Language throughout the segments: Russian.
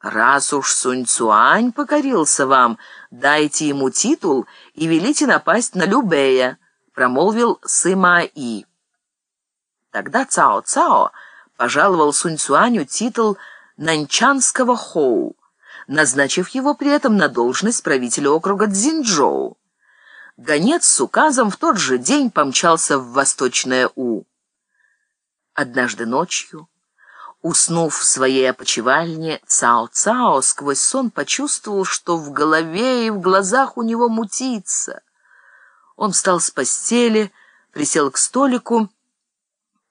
«Раз уж Сунь Цуань покорился вам, дайте ему титул и велите напасть на Любея», — промолвил Сыма И. Тогда Цао Цао пожаловал Сунь Цуаню титул нанчанского хоу, назначив его при этом на должность правителя округа Цзиньчжоу. Гонец с указом в тот же день помчался в Восточное У. Однажды ночью Уснув в своей опочивальне, Цао-Цао сквозь сон почувствовал, что в голове и в глазах у него мутится. Он встал с постели, присел к столику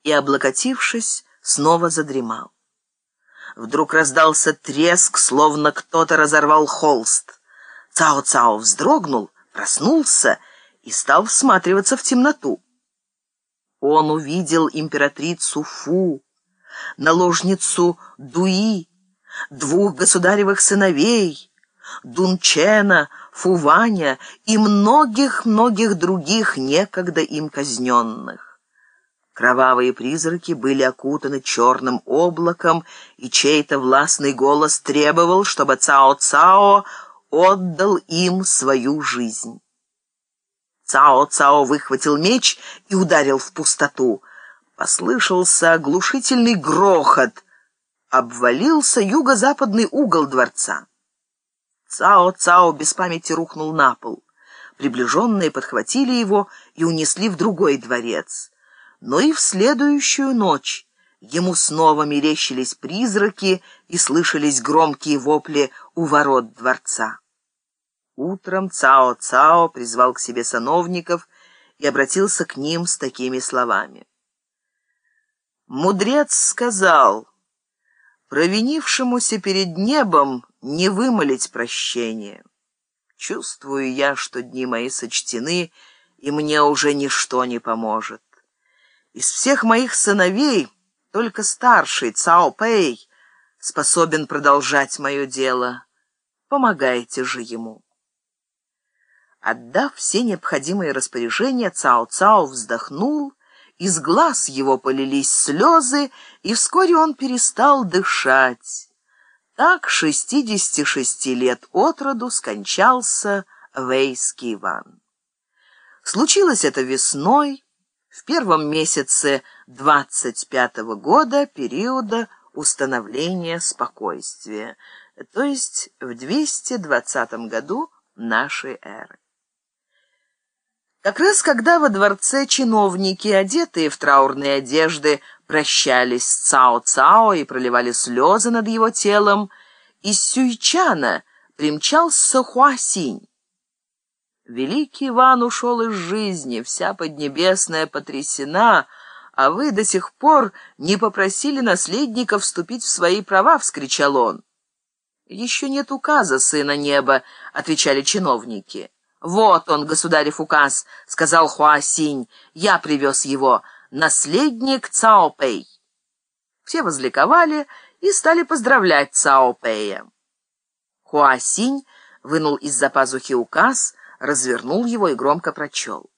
и, облокотившись, снова задремал. Вдруг раздался треск, словно кто-то разорвал холст. Цао-Цао вздрогнул, проснулся и стал всматриваться в темноту. Он увидел императрицу Фу, наложницу Дуи, двух государевых сыновей, Дунчена, Фуваня и многих-многих других некогда им казненных. Кровавые призраки были окутаны черным облаком, и чей-то властный голос требовал, чтобы Цао-Цао отдал им свою жизнь. Цао-Цао выхватил меч и ударил в пустоту. Послышался оглушительный грохот. Обвалился юго-западный угол дворца. Цао-Цао без памяти рухнул на пол. Приближенные подхватили его и унесли в другой дворец. Но и в следующую ночь ему снова мерещились призраки и слышались громкие вопли у ворот дворца. Утром Цао-Цао призвал к себе сановников и обратился к ним с такими словами. Мудрец сказал, провинившемуся перед небом не вымолить прощения. Чувствую я, что дни мои сочтены, и мне уже ничто не поможет. Из всех моих сыновей только старший Цао Пэй способен продолжать мое дело. Помогайте же ему. Отдав все необходимые распоряжения, Цао-Цао вздохнул из глаз его полились слезы, и вскоре он перестал дышать. Так 66 лет от роду скончался Вейский Иван. Случилось это весной, в первом месяце 25-го года периода установления спокойствия, то есть в 220 году нашей эры. Как раз когда во дворце чиновники, одетые в траурные одежды, прощались с Цао-Цао и проливали слезы над его телом, из Сюйчана примчался Хуасинь. Великий Иван ушел из жизни, вся Поднебесная потрясена, а вы до сих пор не попросили наследника вступить в свои права, — вскричал он. «Еще нет указа, сына неба», — отвечали чиновники. «Вот он, государев указ», — сказал Хуасинь. «Я привез его. Наследник Цаопэй». Все возликовали и стали поздравлять Цаопэя. Хуасинь вынул из-за пазухи указ, развернул его и громко прочел.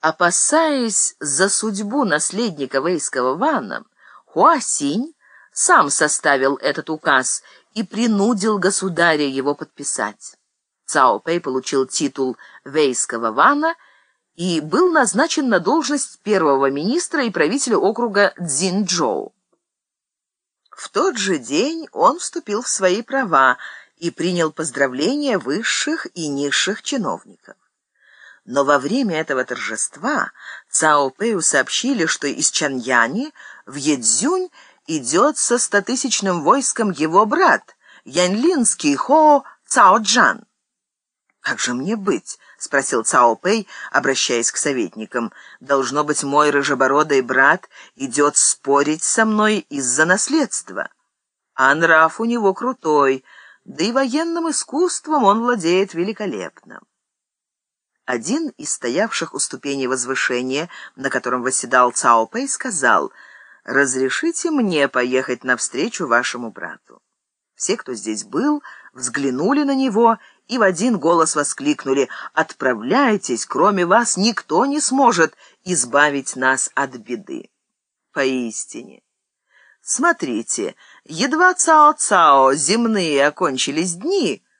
Опасаясь за судьбу наследника Вейского Вана, Хуасинь сам составил этот указ и принудил государя его подписать. Цао Пэй получил титул Вейского вана и был назначен на должность первого министра и правителя округа Цзиньчжоу. В тот же день он вступил в свои права и принял поздравления высших и низших чиновников. Но во время этого торжества Цао Пэю сообщили, что из Чаньяни в Едзюнь идет со стотысячным войском его брат, янлинский Хо Цао Джан. «Как же мне быть?» — спросил Цао Пэй, обращаясь к советникам. «Должно быть, мой рыжебородый брат идет спорить со мной из-за наследства. А нрав у него крутой, да и военным искусством он владеет великолепно». Один из стоявших у ступени возвышения, на котором восседал Цао Пэй, сказал, «Разрешите мне поехать навстречу вашему брату». Все, кто здесь был, взглянули на него и в один голос воскликнули «Отправляйтесь, кроме вас никто не сможет избавить нас от беды». Поистине. Смотрите, Едва Цао-Цао земные окончились дни,